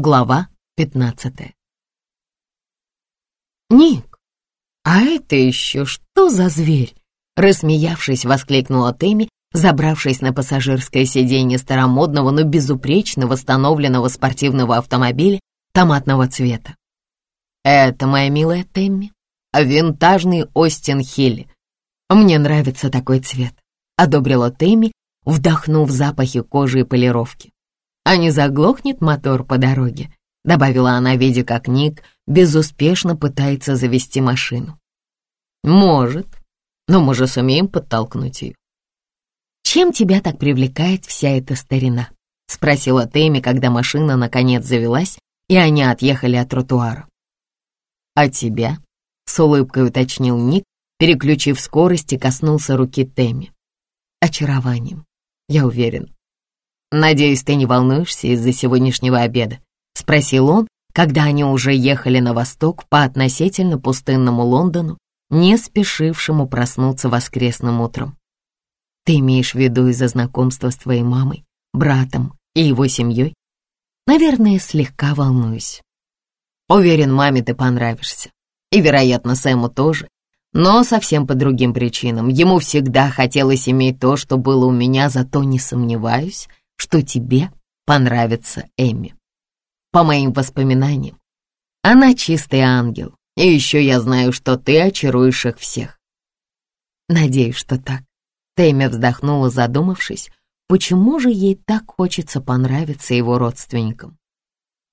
Глава 15 «Ник, а это еще что за зверь?» Рассмеявшись, воскликнула Тэмми, забравшись на пассажирское сиденье старомодного, но безупречно восстановленного спортивного автомобиля томатного цвета. «Это, моя милая Тэмми, винтажный Остин Хилли. Мне нравится такой цвет», — одобрила Тэмми, вдохнув запахи кожи и полировки. «А не заглохнет мотор по дороге?» — добавила она, видя, как Ник безуспешно пытается завести машину. «Может, но мы же сумеем подтолкнуть ее». «Чем тебя так привлекает вся эта старина?» — спросила Тэмми, когда машина наконец завелась, и они отъехали от тротуара. «А тебя?» — с улыбкой уточнил Ник, переключив скорость и коснулся руки Тэмми. «Очарованием, я уверен. Надеюсь, ты не волнуешься из-за сегодняшнего обеда?» — спросил он, когда они уже ехали на восток по относительно пустынному Лондону, не спешившему проснуться воскресным утром. «Ты имеешь в виду из-за знакомства с твоей мамой, братом и его семьей?» «Наверное, слегка волнуюсь. Уверен, маме ты понравишься. И, вероятно, Сэму тоже. Но совсем по другим причинам. Ему всегда хотелось иметь то, что было у меня, зато не сомневаюсь, что тебе понравится Эми. По моим воспоминаниям, она чистый ангел, и еще я знаю, что ты очаруешь их всех. Надеюсь, что так. Тэмми вздохнула, задумавшись, почему же ей так хочется понравиться его родственникам.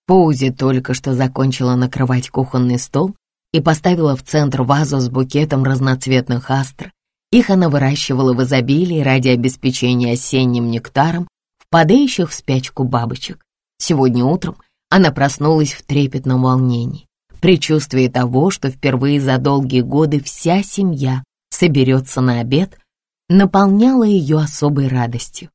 Поузи только что закончила накрывать кухонный стол и поставила в центр вазу с букетом разноцветных астр. Их она выращивала в изобилии ради обеспечения осенним нектаром впадающих в спячку бабочек. Сегодня утром она проснулась в трепетном волнении, предчувствие того, что впервые за долгие годы вся семья соберется на обед, наполняло ее особой радостью.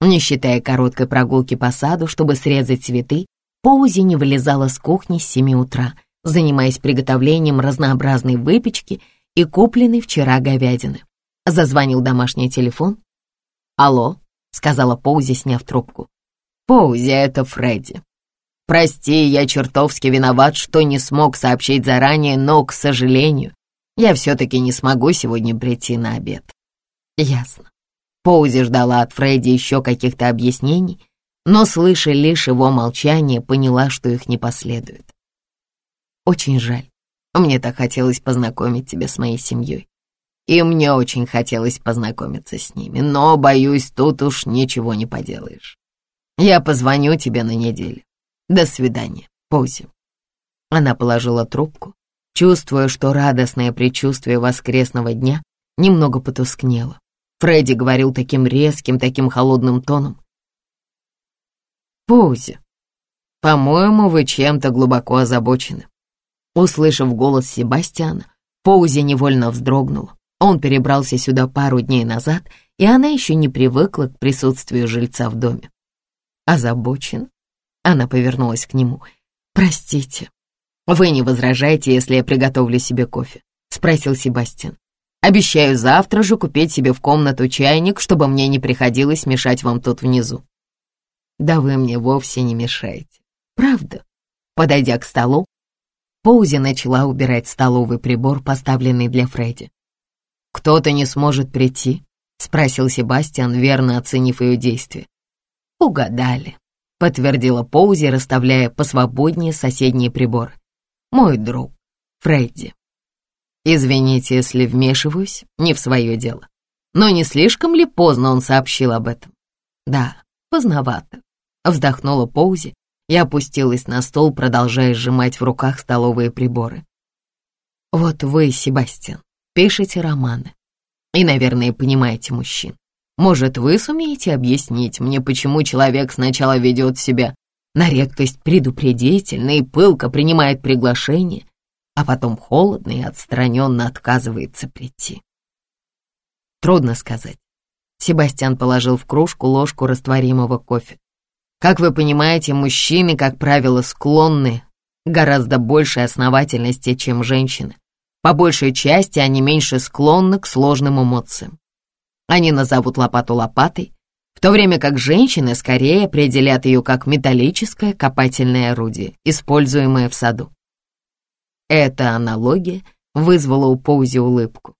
Не считая короткой прогулки по саду, чтобы срезать цветы, Поузи не вылезала с кухни с семи утра, занимаясь приготовлением разнообразной выпечки и купленной вчера говядины. Зазвонил домашний телефон. «Алло», — сказала Поузи, сняв трубку. «Поузи, это Фредди. Прости, я чертовски виноват, что не смог сообщить заранее, но, к сожалению, я все-таки не смогу сегодня прийти на обед». «Ясно». Поузи ждала от Фредди еще каких-то объяснений, но, слыша лишь его молчание, поняла, что их не последует. «Очень жаль. Мне так хотелось познакомить тебя с моей семьей. И мне очень хотелось познакомиться с ними, но, боюсь, тут уж ничего не поделаешь. Я позвоню тебе на неделю. До свидания, Пози». Она положила трубку, чувствуя, что радостное предчувствие воскресного дня немного потускнело. Фредди говорил таким резким, таким холодным тоном, Поузи, по-моему, вы чем-то глубоко озабочены». Услышав голос Себастьяна, Поузи невольно вздрогнула. Он перебрался сюда пару дней назад, и она еще не привыкла к присутствию жильца в доме. Озабочен? Она повернулась к нему. «Простите, вы не возражаете, если я приготовлю себе кофе?» — спросил Себастьян. «Обещаю завтра же купить себе в комнату чайник, чтобы мне не приходилось мешать вам тут внизу». Да вы мне вовсе не мешаете. Правда? Подойдя к столу, Поузи начала убирать столовый прибор, поставленный для Фредди. «Кто-то не сможет прийти?» — спросил Себастьян, верно оценив ее действия. «Угадали», — подтвердила Поузи, расставляя посвободнее соседние приборы. «Мой друг, Фредди. Извините, если вмешиваюсь, не в свое дело. Но не слишком ли поздно он сообщил об этом? Да, поздновато. Вздохнула Поузи и опустилась на стол, продолжая сжимать в руках столовые приборы. «Вот вы, Себастьян, пишете романы и, наверное, понимаете мужчин. Может, вы сумеете объяснить мне, почему человек сначала ведет себя на редкость предупредительно и пылко принимает приглашение, а потом холодно и отстраненно отказывается прийти?» Трудно сказать. Себастьян положил в кружку ложку растворимого кофе. Как вы понимаете, мужчины, как правило, склонны гораздо большей основательности, чем женщины. По большей части они меньше склонны к сложным эмоциям. Они назовут лопату лопатой, в то время как женщины скорее определят ее как металлическое копательное орудие, используемое в саду. Эта аналогия вызвала у Поузи улыбку.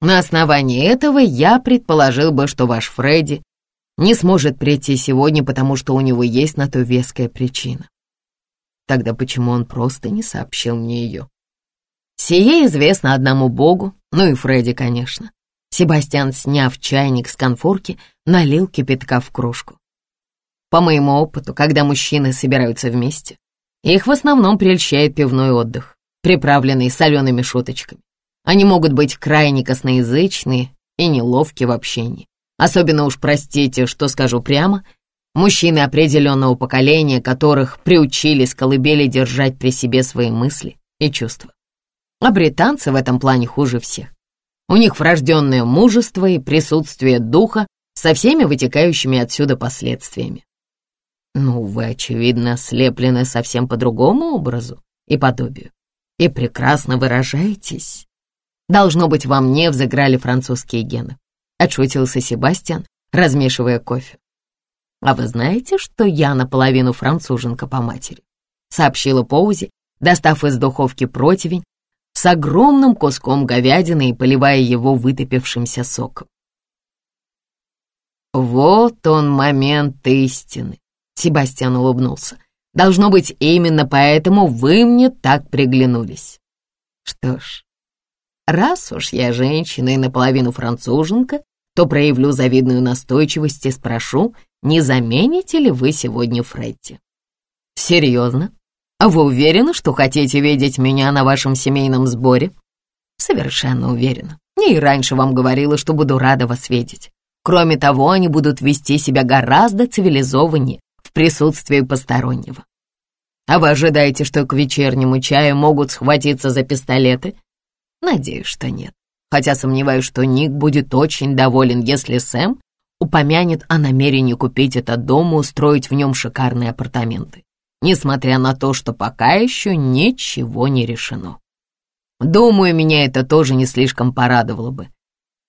На основании этого я предположил бы, что ваш Фредди не сможет прийти сегодня, потому что у него есть на то веская причина. Тогда почему он просто не сообщил мне ее? Сие известно одному богу, ну и Фредди, конечно. Себастьян, сняв чайник с конфорки, налил кипятка в кружку. По моему опыту, когда мужчины собираются вместе, их в основном прельщает пивной отдых, приправленный солеными шуточками. Они могут быть крайне косноязычные и неловки в общении. Особенно уж простите, что скажу прямо, мужчины определенного поколения, которых приучили с колыбели держать при себе свои мысли и чувства. А британцы в этом плане хуже всех. У них врожденное мужество и присутствие духа со всеми вытекающими отсюда последствиями. Ну, вы, очевидно, слеплены совсем по другому образу и подобию, и прекрасно выражаетесь. Должно быть, вам не взыграли французские гены, отшутился Себастьян, размешивая кофе. А вы знаете, что я наполовину француженка по матери? Сообщила Поузи, достав из духовки противень с огромным куском говядины и поливая его вытопившимся соком. «Вот он момент истины», — Себастьян улыбнулся. «Должно быть, именно поэтому вы мне так приглянулись». «Что ж, раз уж я женщина и наполовину француженка, то проявлю завидную настойчивость и спрошу, не замените ли вы сегодня Фредди?» «Серьезно?» А вы уверены, что хотите видеть меня на вашем семейном сборе? Совершенно уверена. Я и раньше вам говорила, что буду рада вас видеть. Кроме того, они будут вести себя гораздо цивилизованнее в присутствии постороннего. А вы ожидаете, что к вечернему чаю могут схватиться за пистолеты? Надеюсь, что нет. Хотя сомневаюсь, что Ник будет очень доволен, если Сэм упомянет о намерении купить этот дом и устроить в нем шикарные апартаменты несмотря на то, что пока еще ничего не решено. Думаю, меня это тоже не слишком порадовало бы.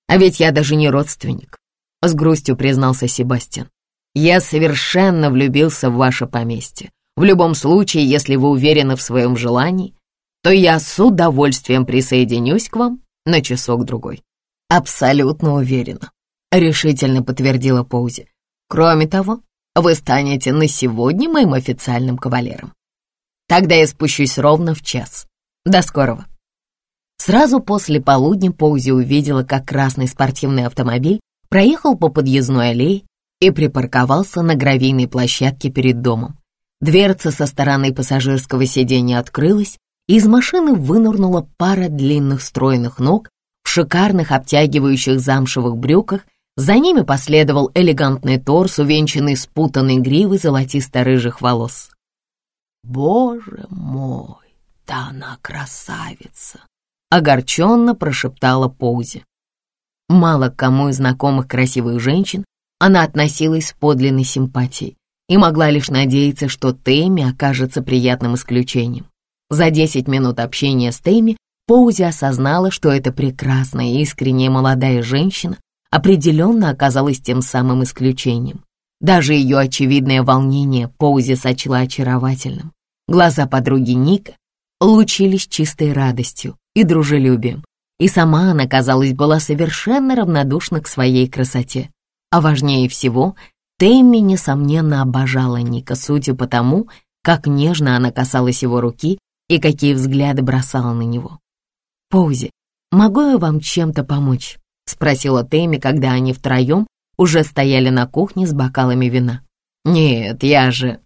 А ведь я даже не родственник, — с грустью признался Себастьян. Я совершенно влюбился в ваше поместье. В любом случае, если вы уверены в своем желании, то я с удовольствием присоединюсь к вам на часок-другой. Абсолютно уверена, — решительно подтвердила Поузи. Кроме того, вы станете на сегодня моим официальным кавалером. Тогда я спущусь ровно в час. До скорого. Сразу после полудня Поузи увидела, как красный спортивный автомобиль проехал по подъездной аллее и припарковался на гравийной площадке перед домом. Дверца со стороны пассажирского сиденья открылась, и из машины вынырнула пара длинных стройных ног в шикарных обтягивающих замшевых брюках за ними последовал элегантный торс, увенчанный спутанной гривой золотисто-рыжих волос. «Боже мой, да она красавица!» — огорченно прошептала Поузи. Мало кому из знакомых красивых женщин она относилась с подлинной симпатией и могла лишь надеяться, что Тэмми окажется приятным исключением. За десять минут общения с Тэмми Поузи осознала, что это прекрасная искренняя молодая женщина определенно оказалась тем самым исключением. Даже ее очевидное волнение Поузи сочла очаровательным. Глаза подруги Ника лучились чистой радостью и дружелюбием, и сама она, казалось, была совершенно равнодушна к своей красоте. А важнее всего, Тэмми, несомненно, обожала Ника, судя по тому, как нежно она касалась его руки и какие взгляды бросала на него. «Поузи, могу я вам чем-то помочь?» — спросила Тэмми, когда они втроем уже стояли на кухне с бокалами вина. «Нет, я же...»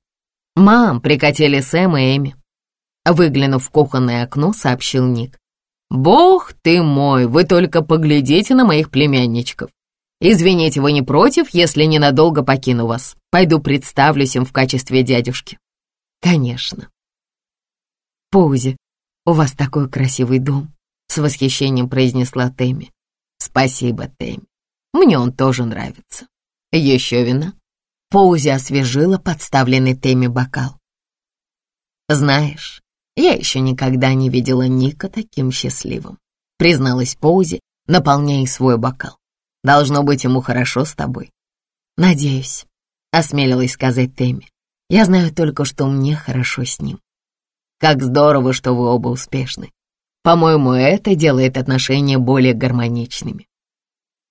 «Мам, прикатили Сэм и Эми». Выглянув в кухонное окно, сообщил Ник. «Бог ты мой, вы только поглядите на моих племянничков. Извините, вы не против, если ненадолго покину вас? Пойду представлюсь им в качестве дядюшки». «Конечно». «Поузи, у вас такой красивый дом», — с восхищением произнесла Тэмми. «Спасибо, Тэмми. Мне он тоже нравится. Еще вина?» Поузи освежила подставленный Тэмми бокал. «Знаешь, я еще никогда не видела Ника таким счастливым», призналась Поузи, наполняя свой бокал. «Должно быть ему хорошо с тобой». «Надеюсь», — осмелилась сказать Тэмми. «Я знаю только, что мне хорошо с ним». «Как здорово, что вы оба успешны. По-моему, это делает отношения более гармоничными».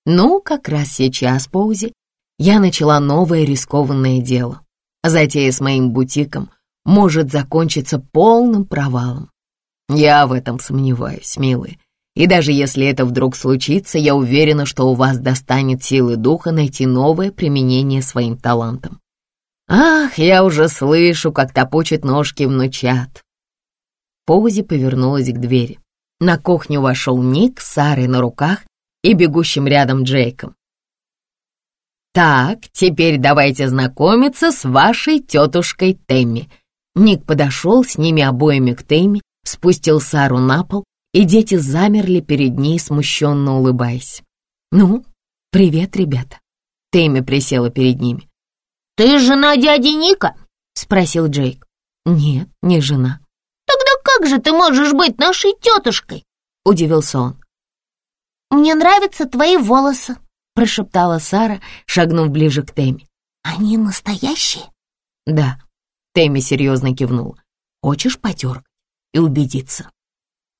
Ну, как раз сейчас, Поузи, я начала новое рискованное дело. Затея с моим бутиком может закончиться полным провалом. Я в этом сомневаюсь, милые. И даже если это вдруг случится, я уверена, что у вас достанет силы духа найти новое применение своим талантам. Ах, я уже слышу, как топочет ножки внучат. Поузи повернулась к двери. На кухню вошел Ник с Сарой на руках и бегущим рядом Джейком. «Так, теперь давайте знакомиться с вашей тетушкой Тэмми». Ник подошел с ними обоими к Тэмми, спустил Сару на пол, и дети замерли перед ней, смущенно улыбаясь. «Ну, привет, ребята». Тэмми присела перед ними. «Ты жена дяди Ника?» — спросил Джейк. «Нет, не жена». «Тогда как же ты можешь быть нашей тетушкой?» — удивился он. «Мне нравятся твои волосы», — прошептала Сара, шагнув ближе к Тэмми. «Они настоящие?» «Да», — Тэмми серьезно кивнул. «Хочешь потергать и убедиться?»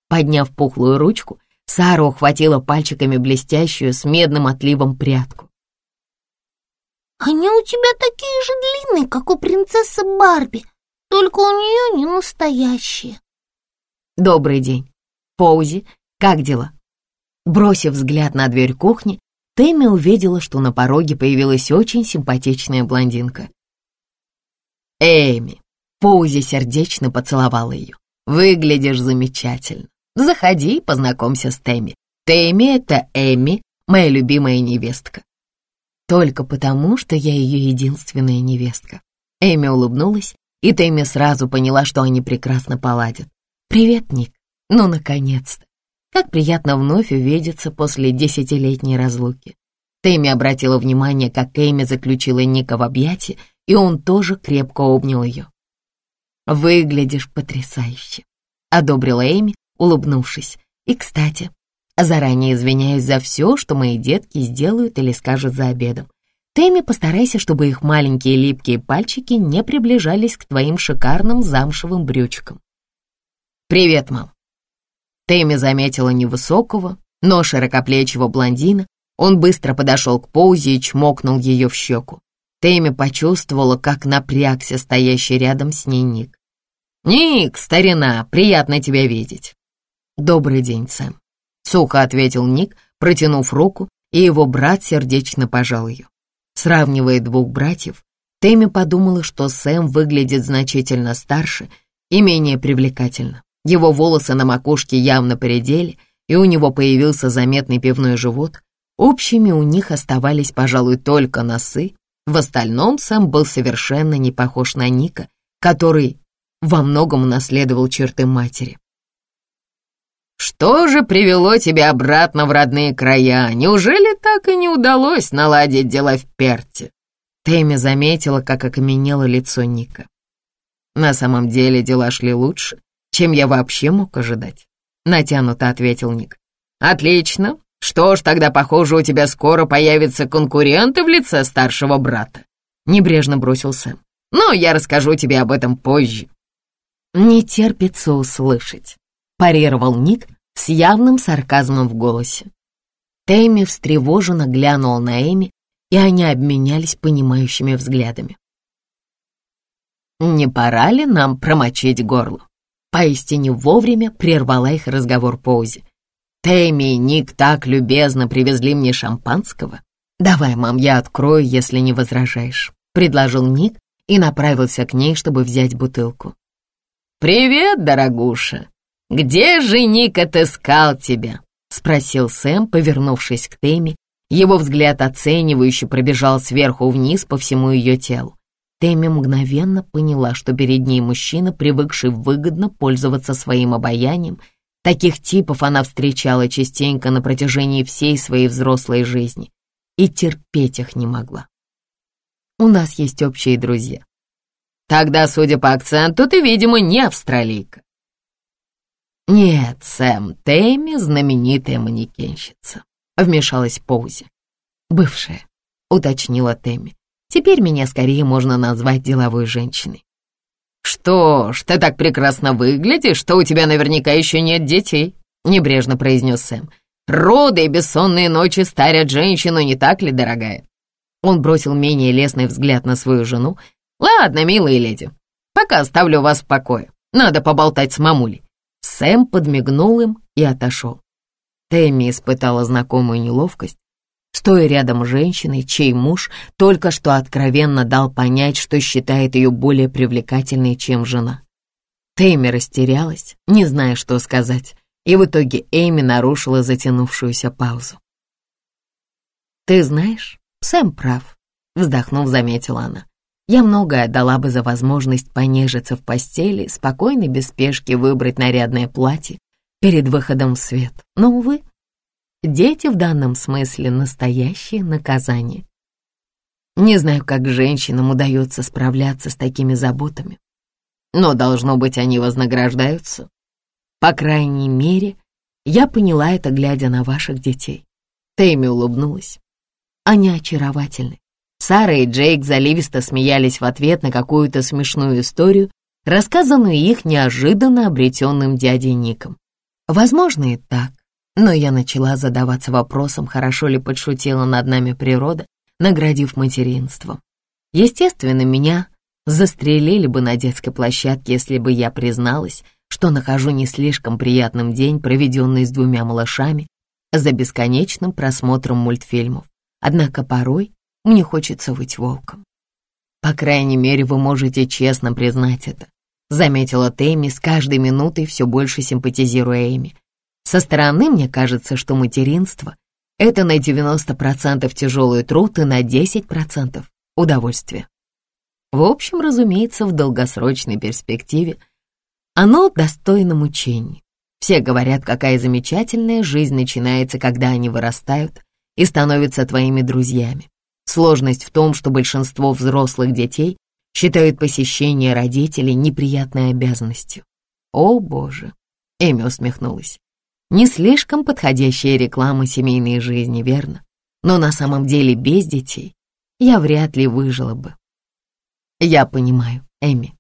Подняв пухлую ручку, Сара ухватила пальчиками блестящую с медным отливом прядку. «Они у тебя такие же длинные, как у принцессы Барби, только у нее не настоящие». «Добрый день. Поузи, как дела?» Бросив взгляд на дверь кухни, Тэмми увидела, что на пороге появилась очень симпатичная блондинка. «Эми!» — Поузи сердечно поцеловала ее. «Выглядишь замечательно. Заходи и познакомься с Тэмми. Тэмми — это Эми, моя любимая невестка». «Только потому, что я ее единственная невестка». Эми улыбнулась, и Тэмми сразу поняла, что они прекрасно поладят. «Привет, Ник. Ну, наконец-то. Как приятно вновь увидеться после десятилетней разлуки. Тэмми обратила внимание, как Эми заключила Ника в объятия, и он тоже крепко обнял ее. «Выглядишь потрясающе», — одобрила Эми, улыбнувшись. «И, кстати, заранее извиняюсь за все, что мои детки сделают или скажут за обедом. Тэмми, постарайся, чтобы их маленькие липкие пальчики не приближались к твоим шикарным замшевым брючкам». «Привет, мам», Тэмми заметила невысокого, но широкоплечего блондина. Он быстро подошел к Поузе и чмокнул ее в щеку. Тэмми почувствовала, как напрягся стоящий рядом с ней Ник. «Ник, старина, приятно тебя видеть». «Добрый день, Сэм», — сухо ответил Ник, протянув руку, и его брат сердечно пожал ее. Сравнивая двух братьев, Тэмми подумала, что Сэм выглядит значительно старше и менее привлекательно. Его волосы на макушке явно поредели, и у него появился заметный пивной живот. Общими у них оставались, пожалуй, только носы. В остальном сам был совершенно не похож на Ника, который во многом унаследовал черты матери. «Что же привело тебя обратно в родные края? Неужели так и не удалось наладить дела в Перте?» Тэмми заметила, как окаменело лицо Ника. На самом деле дела шли лучше, чем я вообще мог ожидать», — натянуто ответил Ник. «Отлично. Что ж, тогда, похоже, у тебя скоро появятся конкуренты в лице старшего брата», — небрежно бросил Сэм. «Но я расскажу тебе об этом позже». «Не терпится услышать», — парировал Ник с явным сарказмом в голосе. Тэмми встревоженно глянула на Эми, и они обменялись понимающими взглядами. «Не пора ли нам промочить горло?» Поистине вовремя прервала их разговор Поузи. «Тэмми и Ник так любезно привезли мне шампанского. Давай, мам, я открою, если не возражаешь», — предложил Ник и направился к ней, чтобы взять бутылку. «Привет, дорогуша! Где же Ник отыскал тебя?» — спросил Сэм, повернувшись к Тэмми. Его взгляд оценивающе пробежал сверху вниз по всему ее телу. Тэмми мгновенно поняла, что перед ней мужчина, привыкший выгодно пользоваться своим обаянием. Таких типов она встречала частенько на протяжении всей своей взрослой жизни и терпеть их не могла. У нас есть общие друзья. Тогда, судя по акценту, ты, видимо, не австралийка. Нет, Сэм, Тэмми знаменитая манекенщица, вмешалась Поузи. Бывшая, уточнила Тэмми. «Теперь меня скорее можно назвать деловой женщиной». «Что ж, ты так прекрасно выглядишь, что у тебя наверняка еще нет детей», — небрежно произнес Сэм. «Роды и бессонные ночи старят женщину, не так ли, дорогая?» Он бросил менее лестный взгляд на свою жену. «Ладно, милые леди, пока оставлю вас в покое. Надо поболтать с мамулей». Сэм подмигнул им и отошел. Тэмми испытала знакомую неловкость, стоя рядом с женщиной, чей муж только что откровенно дал понять, что считает ее более привлекательной, чем жена. Тэмми растерялась, не зная, что сказать, и в итоге Эми нарушила затянувшуюся паузу. «Ты знаешь, Сэм прав», — вздохнув, заметила она. «Я многое дала бы за возможность понежиться в постели, спокойно, без спешки выбрать нарядное платье перед выходом в свет. Но, увы, Дети в данном смысле настоящее наказание. Не знаю, как женщинам удается справляться с такими заботами, но, должно быть, они вознаграждаются. По крайней мере, я поняла это, глядя на ваших детей. Тэмми улыбнулась. Они очаровательны. Сара и Джейк заливисто смеялись в ответ на какую-то смешную историю, рассказанную их неожиданно обретенным дядей Ником. Возможно и так, но я начала задаваться вопросом, хорошо ли подшутила над нами природа, наградив материнством. Естественно, меня застрелили бы на детской площадке, если бы я призналась, что нахожу не слишком приятным день, проведенный с двумя малышами, за бесконечным просмотром мультфильмов. Однако порой мне хочется быть волком. По крайней мере, вы можете честно признать это, заметила Тэмми с каждой минутой все больше симпатизируя Эми. Со стороны мне кажется, что материнство — это на 90% тяжелый труд и на 10% удовольствие. В общем, разумеется, в долгосрочной перспективе оно достойно мучений. Все говорят, какая замечательная жизнь начинается, когда они вырастают и становятся твоими друзьями. Сложность в том, что большинство взрослых детей считают посещение родителей неприятной обязанностью. О, Боже! Эми усмехнулась. Не слишком подходящая реклама семейной жизни, верно? Но на самом деле без детей я вряд ли выжила бы. Я понимаю, Эми.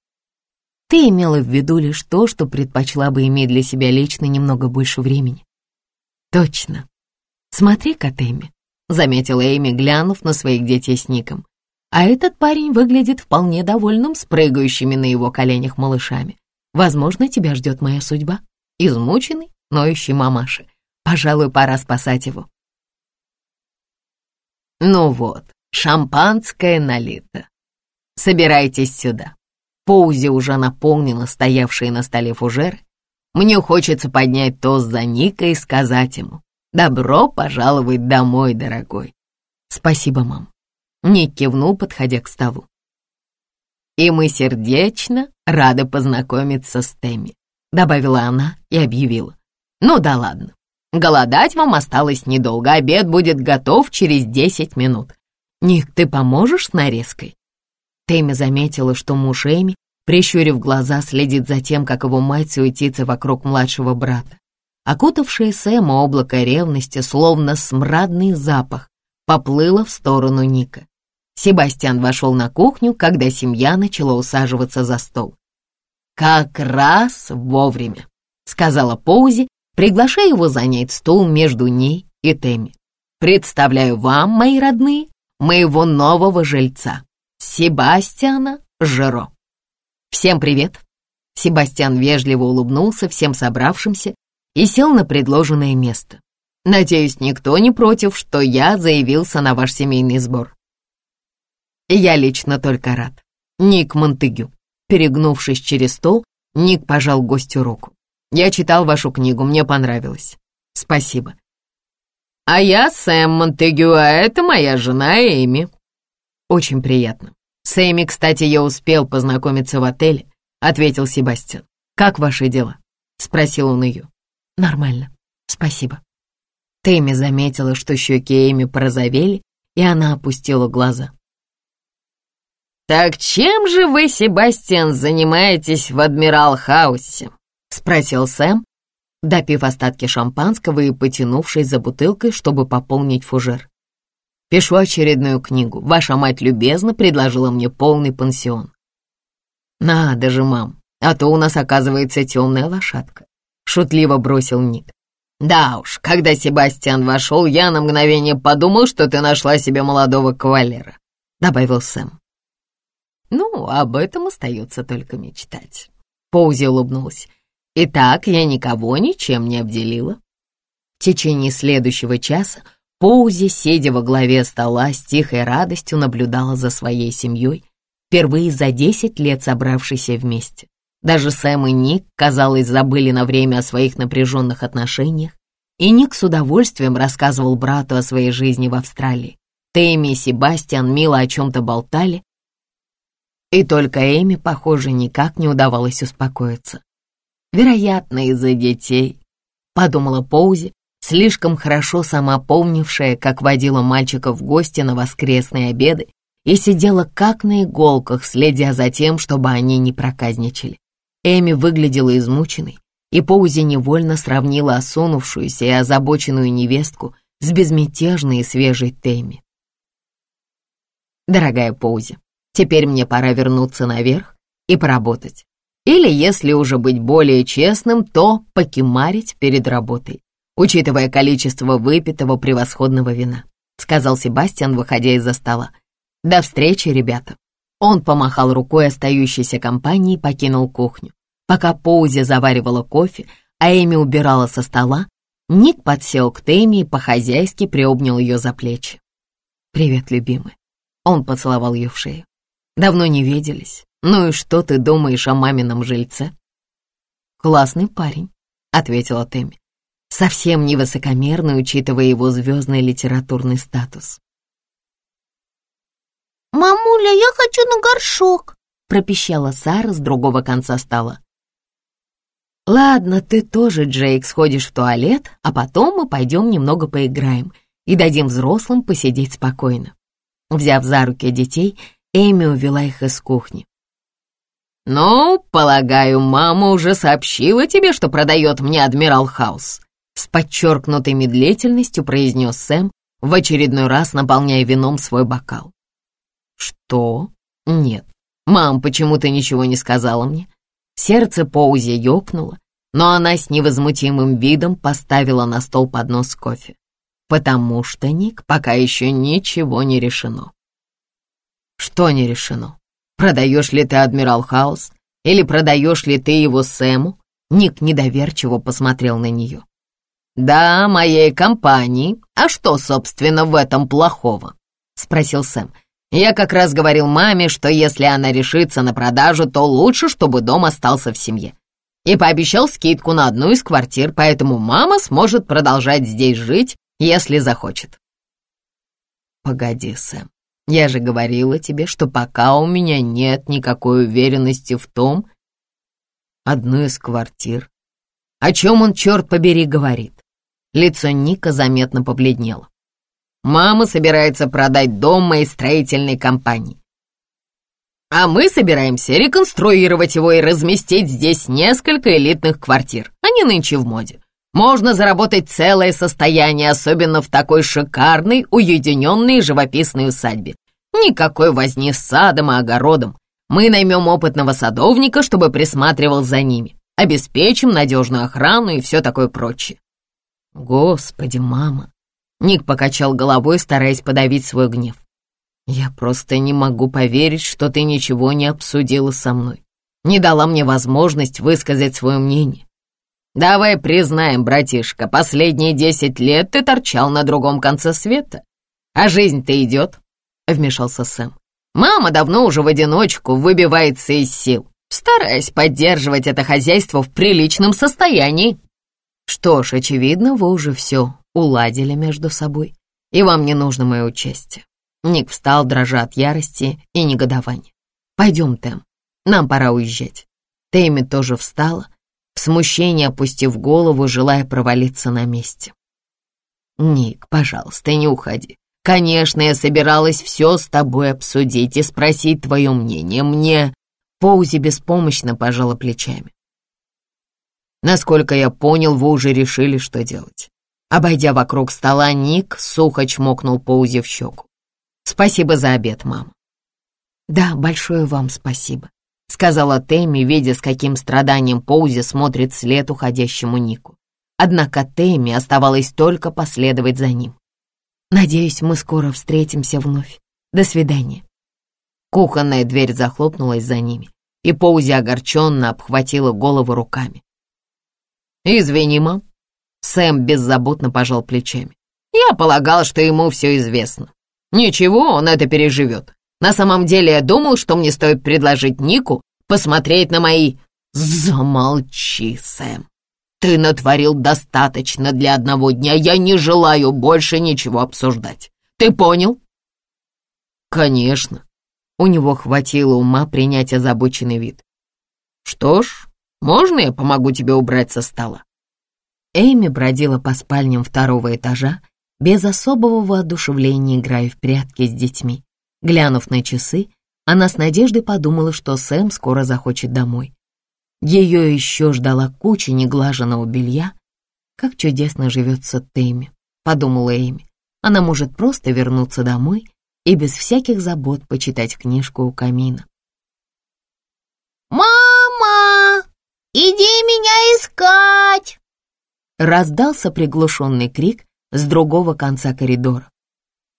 Ты имела в виду лишь то, что предпочла бы иметь для себя лично немного больше времени. Точно. Смотри-ка, Эми, заметила Эми, глянув на своих детей с Ником. А этот парень выглядит вполне довольным с прыгающими на его коленях малышами. Возможно, тебя ждет моя судьба. Измученный, ноющей мамаши. Пожалуй, пора спасать его. Ну вот, шампанское налито. Собирайтесь сюда. Поузи уже наполнила стоявшие на столе фужеры. Мне хочется поднять тост за Ника и сказать ему «Добро пожаловать домой, дорогой». «Спасибо, мам». Ник кивнул, подходя к столу. «И мы сердечно рады познакомиться с Тэмми», добавила она и объявила. Ну да ладно. Голодать вам осталось недолго, обед будет готов через десять минут. Ник, ты поможешь с нарезкой?» Тэмми заметила, что муж Эми, прищурив глаза, следит за тем, как его мать суетится вокруг младшего брата. Окутавшее Сэма облако ревности, словно смрадный запах, поплыло в сторону Ника. Себастьян вошел на кухню, когда семья начала усаживаться за стол. «Как раз вовремя», — сказала Поузи приглашая его занять стул между ней и Тэмми. Представляю вам, мои родные, моего нового жильца, Себастьяна Жиро. Всем привет. Себастьян вежливо улыбнулся всем собравшимся и сел на предложенное место. Надеюсь, никто не против, что я заявился на ваш семейный сбор. Я лично только рад. Ник Монтегю. Перегнувшись через стол, Ник пожал гостю руку. Я читал вашу книгу, мне понравилось. Спасибо. А я Сэм Монтегю, а это моя жена Эми. Очень приятно. С Эми, кстати, я успел познакомиться в отеле, ответил Себастьян. Как ваши дела? Спросил он ее. Нормально, спасибо. Тэмми заметила, что щеки Эми порозовели, и она опустила глаза. «Так чем же вы, Себастьян, занимаетесь в Адмирал Хаусе?» — спросил Сэм, допив остатки шампанского и потянувшись за бутылкой, чтобы пополнить фужер. Пишу очередную книгу. Ваша мать любезно предложила мне полный пансион. Надо же, мам, а то у нас оказывается темная лошадка. Шутливо бросил Ник. Да уж, когда Себастьян вошел, я на мгновение подумал, что ты нашла себе молодого кавалера, добавил Сэм. Ну, об этом остается только мечтать. Поузи улыбнулась. Итак, я никого ничем не обделила. В течение следующего часа Поузи, сидя во главе стола, с тихой радостью наблюдала за своей семьей, впервые за десять лет собравшейся вместе. Даже Сэм и Ник, казалось, забыли на время о своих напряженных отношениях, и Ник с удовольствием рассказывал брату о своей жизни в Австралии. Тэмми и Себастьян мило о чем-то болтали, и только Эми, похоже, никак не удавалось успокоиться. Вероятно, из-за детей, подумала Поузи, слишком хорошо сама помнившая, как водила мальчика в гости на воскресные обеды и сидела как на иголках, следя за тем, чтобы они не проказничали. Эми выглядела измученной, и Поузи невольно сравнила осунувшуюся и озабоченную невестку с безмятежной и свежей Тэмми. «Дорогая Поузи, теперь мне пора вернуться наверх и поработать. Или, если уже быть более честным, то покемарить перед работой учитывая количество выпитого превосходного вина», сказал Себастьян, выходя из-за стола. «До встречи, ребята». Он помахал рукой остающейся компании и покинул кухню. Пока Поузи заваривала кофе, а Эми убирала со стола, Ник подсел к Тэмми и по-хозяйски приобнял ее за плечи. «Привет, любимый». Он поцеловал ее в шею. «Давно не виделись. Ну и что ты думаешь о мамином жильце?» «Классный парень», — ответила Тэмми совсем не высокомерный, учитывая его звездный литературный статус. «Мамуля, я хочу на горшок», — пропищала Сара с другого конца стола. «Ладно, ты тоже, Джейк, сходишь в туалет, а потом мы пойдем немного поиграем и дадим взрослым посидеть спокойно». Взяв за руки детей, Эми увела их из кухни. «Ну, полагаю, мама уже сообщила тебе, что продает мне Адмирал Хаус», с подчеркнутой медлительностью произнес Сэм, в очередной раз наполняя вином свой бокал. «Что? Нет. Мам почему-то ничего не сказала мне». Сердце Поузи ёкнуло, но она с невозмутимым видом поставила на стол поднос кофе. «Потому что, Ник, пока еще ничего не решено». «Что не решено? Продаешь ли ты Адмирал Хаус? Или продаешь ли ты его Сэму?» Ник недоверчиво посмотрел на нее. «Да, моей компании. А что, собственно, в этом плохого?» — спросил Сэм. «Я как раз говорил маме, что если она решится на продажу, то лучше, чтобы дом остался в семье. И пообещал скидку на одну из квартир, поэтому мама сможет продолжать здесь жить, если захочет». «Погоди, Сэм, я же говорила тебе, что пока у меня нет никакой уверенности в том, одну из квартир. О чем он, черт побери, говорит? Лицо Ника заметно побледнело. «Мама собирается продать дом моей строительной компании. А мы собираемся реконструировать его и разместить здесь несколько элитных квартир. Они нынче в моде. Можно заработать целое состояние, особенно в такой шикарной, уединенной живописной усадьбе. Никакой возни с садом и огородом. Мы наймем опытного садовника, чтобы присматривал за ними. Обеспечим надежную охрану и все такое прочее. «Господи, мама!» Ник покачал головой, стараясь подавить свой гнев. «Я просто не могу поверить, что ты ничего не обсудила со мной. Не дала мне возможность высказать свое мнение. Давай признаем, братишка, последние десять лет ты торчал на другом конце света. А жизнь-то идет», — вмешался Сэм. «Мама давно уже в одиночку выбивается из сил, стараясь поддерживать это хозяйство в приличном состоянии». Что ж, очевидно, вы уже все уладили между собой, и вам не нужно мое участие. Ник встал, дрожа от ярости и негодования. Пойдем, Тэм, нам пора уезжать. Тэмми тоже встала, в смущении опустив голову, желая провалиться на месте. «Ник, пожалуйста, не уходи. Конечно, я собиралась все с тобой обсудить и спросить твое мнение. Мне...» Поузи беспомощно пожала плечами. Насколько я понял, вы уже решили, что делать. Обойдя вокруг стола, Ник сухо чмокнул Поузи в щеку. «Спасибо за обед, мама». «Да, большое вам спасибо», — сказала Тэмми, видя, с каким страданием Поузи смотрит вслед уходящему Нику. Однако Тэмми оставалось только последовать за ним. «Надеюсь, мы скоро встретимся вновь. До свидания». Кухонная дверь захлопнулась за ними, и Поузи огорченно обхватила голову руками. «Извини, мам». Сэм беззаботно пожал плечами. «Я полагал, что ему все известно. Ничего, он это переживет. На самом деле я думал, что мне стоит предложить Нику посмотреть на мои...» «Замолчи, Сэм. Ты натворил достаточно для одного дня. Я не желаю больше ничего обсуждать. Ты понял?» «Конечно». У него хватило ума принять озабоченный вид. «Что ж, можно я помогу тебе убрать со стола?» Эйми бродила по спальням второго этажа, без особого воодушевления играя в прятки с детьми. Глянув на часы, она с надеждой подумала, что Сэм скоро захочет домой. Ее еще ждала куча неглаженного белья. «Как чудесно живется Тэмми», — подумала Эми. «Она может просто вернуться домой и без всяких забот почитать книжку у камина». «Мама!» «Иди меня искать!» Раздался приглушенный крик с другого конца коридора.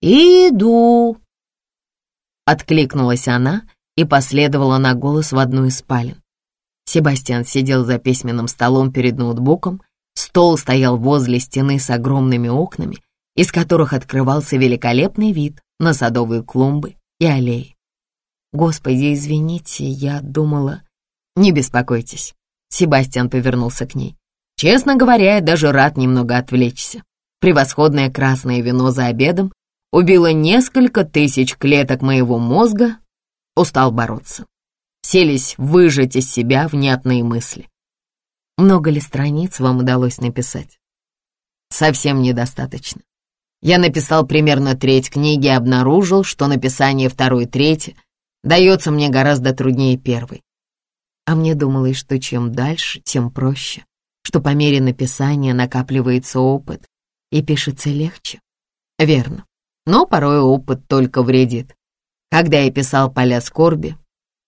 «Иду!» Откликнулась она и последовала на голос в одну из спален. Себастьян сидел за письменным столом перед ноутбуком, стол стоял возле стены с огромными окнами, из которых открывался великолепный вид на садовые клумбы и аллеи. «Господи, извините, я думала...» «Не беспокойтесь, Себастьян повернулся к ней. «Честно говоря, я даже рад немного отвлечься. Превосходное красное вино за обедом убило несколько тысяч клеток моего мозга, устал бороться. Селись выжать из себя внятные мысли. Много ли страниц вам удалось написать? Совсем недостаточно. Я написал примерно треть книги и обнаружил, что написание второй трети дается мне гораздо труднее первой. А мне думалось, что чем дальше, тем проще, что по мере написания накапливается опыт и пишется легче. Верно, но порой опыт только вредит. Когда я писал «Поля скорби»,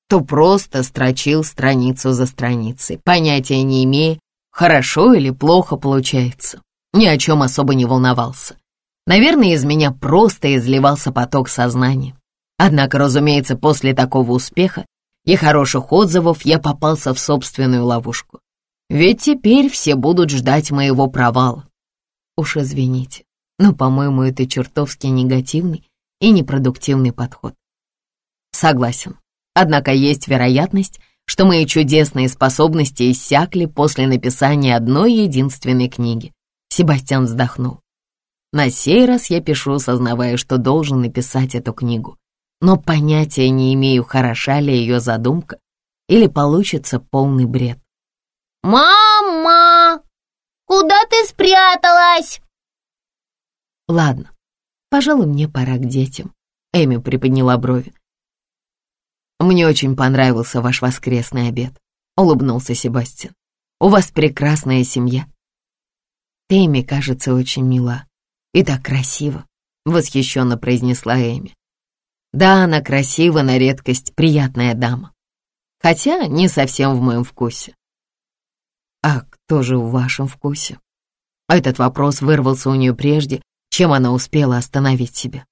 то просто строчил страницу за страницей, понятия не имея, хорошо или плохо получается. Ни о чем особо не волновался. Наверное, из меня просто изливался поток сознания. Однако, разумеется, после такого успеха и хороших отзывов я попался в собственную ловушку. Ведь теперь все будут ждать моего провала. Уж извините, но, по-моему, это чертовски негативный и непродуктивный подход. Согласен. Однако есть вероятность, что мои чудесные способности иссякли после написания одной единственной книги. Себастьян вздохнул. На сей раз я пишу, сознавая, что должен написать эту книгу но понятия не имею, хороша ли ее задумка или получится полный бред. «Мама! Куда ты спряталась?» «Ладно, пожалуй, мне пора к детям», — Эми приподняла брови. «Мне очень понравился ваш воскресный обед», — улыбнулся Себастьян. «У вас прекрасная семья». «Эми кажется очень мила и так красиво», — восхищенно произнесла Эми. Да, она красива на редкость, приятная дама. Хотя не совсем в моем вкусе. А кто же в вашем вкусе? Этот вопрос вырвался у нее прежде, чем она успела остановить себя.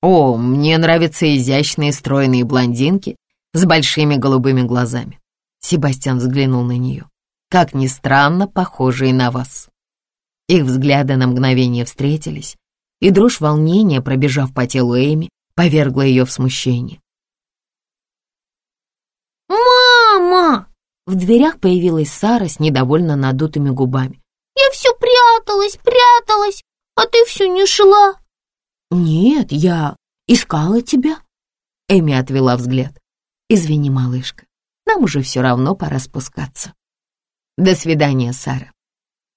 О, мне нравятся изящные стройные блондинки с большими голубыми глазами. Себастьян взглянул на нее. Как ни странно, похожие на вас. Их взгляды на мгновение встретились, и дрожь волнения, пробежав по телу Эми, повергла ее в смущение. «Мама!» В дверях появилась Сара с недовольно надутыми губами. «Я все пряталась, пряталась, а ты все не шла». «Нет, я искала тебя». Эми отвела взгляд. «Извини, малышка, нам уже все равно пора спускаться». «До свидания, Сара».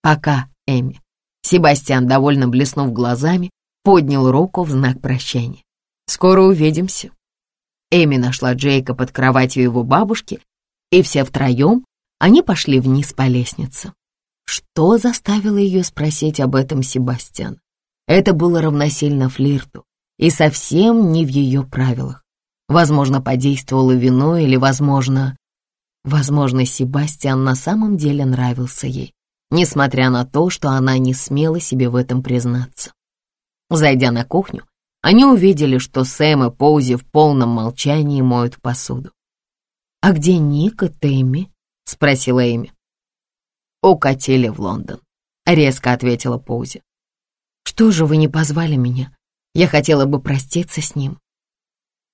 «Пока, Эми». Себастьян, довольно блеснув глазами, поднял руку в знак прощания. Скоро увидимся». Эми нашла Джейка под кроватью его бабушки, и все втроем они пошли вниз по лестнице. Что заставило ее спросить об этом Себастьян? Это было равносильно флирту и совсем не в ее правилах. Возможно, подействовало вино или, возможно... Возможно, Себастьян на самом деле нравился ей, несмотря на то, что она не смела себе в этом признаться. Зайдя на кухню, они увидели, что Сэм и Поузи в полном молчании моют посуду. «А где Ник и Тэмми?» — спросила Эми. «Укатили в Лондон», — резко ответила Поузи. «Что же вы не позвали меня? Я хотела бы проститься с ним».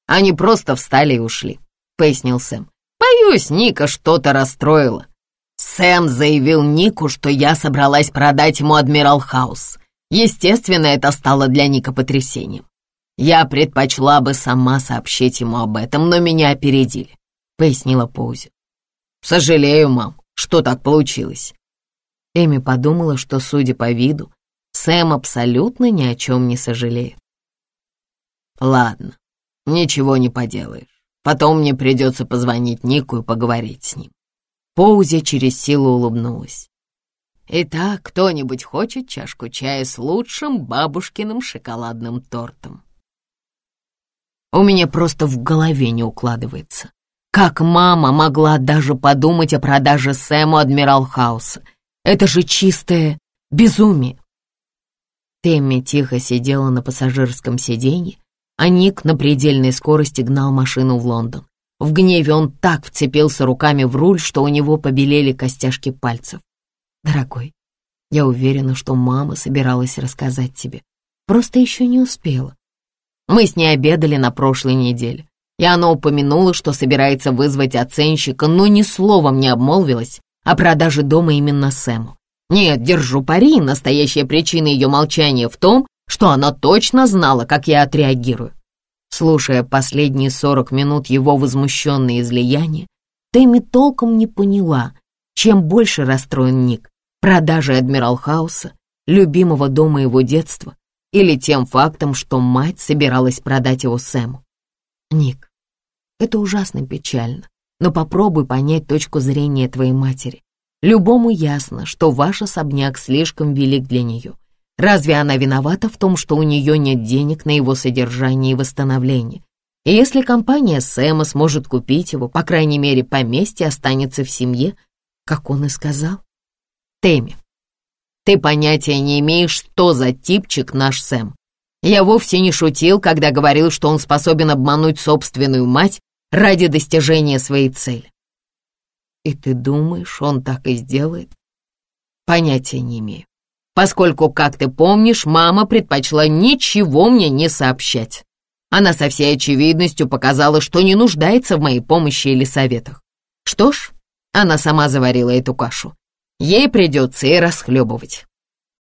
«Они просто встали и ушли», — пояснил Сэм. «Боюсь, Ника что-то расстроила. Сэм заявил Нику, что я собралась продать ему Адмирал Хаус. Естественно, это стало для Ника потрясением. Я предпочла бы сама сообщить ему об этом, но меня опередили», — пояснила Поузи. «Сожалею, мам, что так получилось». Эми подумала, что, судя по виду, Сэм абсолютно ни о чем не сожалеет. «Ладно, ничего не поделаешь. Потом мне придется позвонить Нику и поговорить с ним». Поузи через силу улыбнулась. «Итак, кто-нибудь хочет чашку чая с лучшим бабушкиным шоколадным тортом?» У меня просто в голове не укладывается. Как мама могла даже подумать о продаже Сэму Адмирал Хауса? Это же чистое безумие. Тэмми тихо сидела на пассажирском сиденье, а Ник на предельной скорости гнал машину в Лондон. В гневе он так вцепился руками в руль, что у него побелели костяшки пальцев. «Дорогой, я уверена, что мама собиралась рассказать тебе. Просто еще не успела. Мы с ней обедали на прошлой неделе, и она упомянула, что собирается вызвать оценщика, но ни словом не обмолвилась о продаже дома именно Сэму. Нет, держу пари, настоящая причина ее молчания в том, что она точно знала, как я отреагирую. Слушая последние сорок минут его возмущенные излияния, Тэмми толком не поняла, чем больше расстроен Ник, продажей Адмирал Хауса, любимого дома его детства, или тем фактом, что мать собиралась продать его Сэму. Ник, это ужасно печально, но попробуй понять точку зрения твоей матери. Любому ясно, что ваш особняк слишком велик для нее — Разве она виновата в том, что у нее нет денег на его содержание и восстановление? И если компания Сэма сможет купить его, по крайней мере, поместье останется в семье, как он и сказал. Тэмми, ты понятия не имеешь, что за типчик наш Сэм. Я вовсе не шутил, когда говорил, что он способен обмануть собственную мать ради достижения своей цели. И ты думаешь, он так и сделает? Понятия не имею поскольку, как ты помнишь, мама предпочла ничего мне не сообщать. Она со всей очевидностью показала, что не нуждается в моей помощи или советах. Что ж, она сама заварила эту кашу. Ей придется и расхлебывать.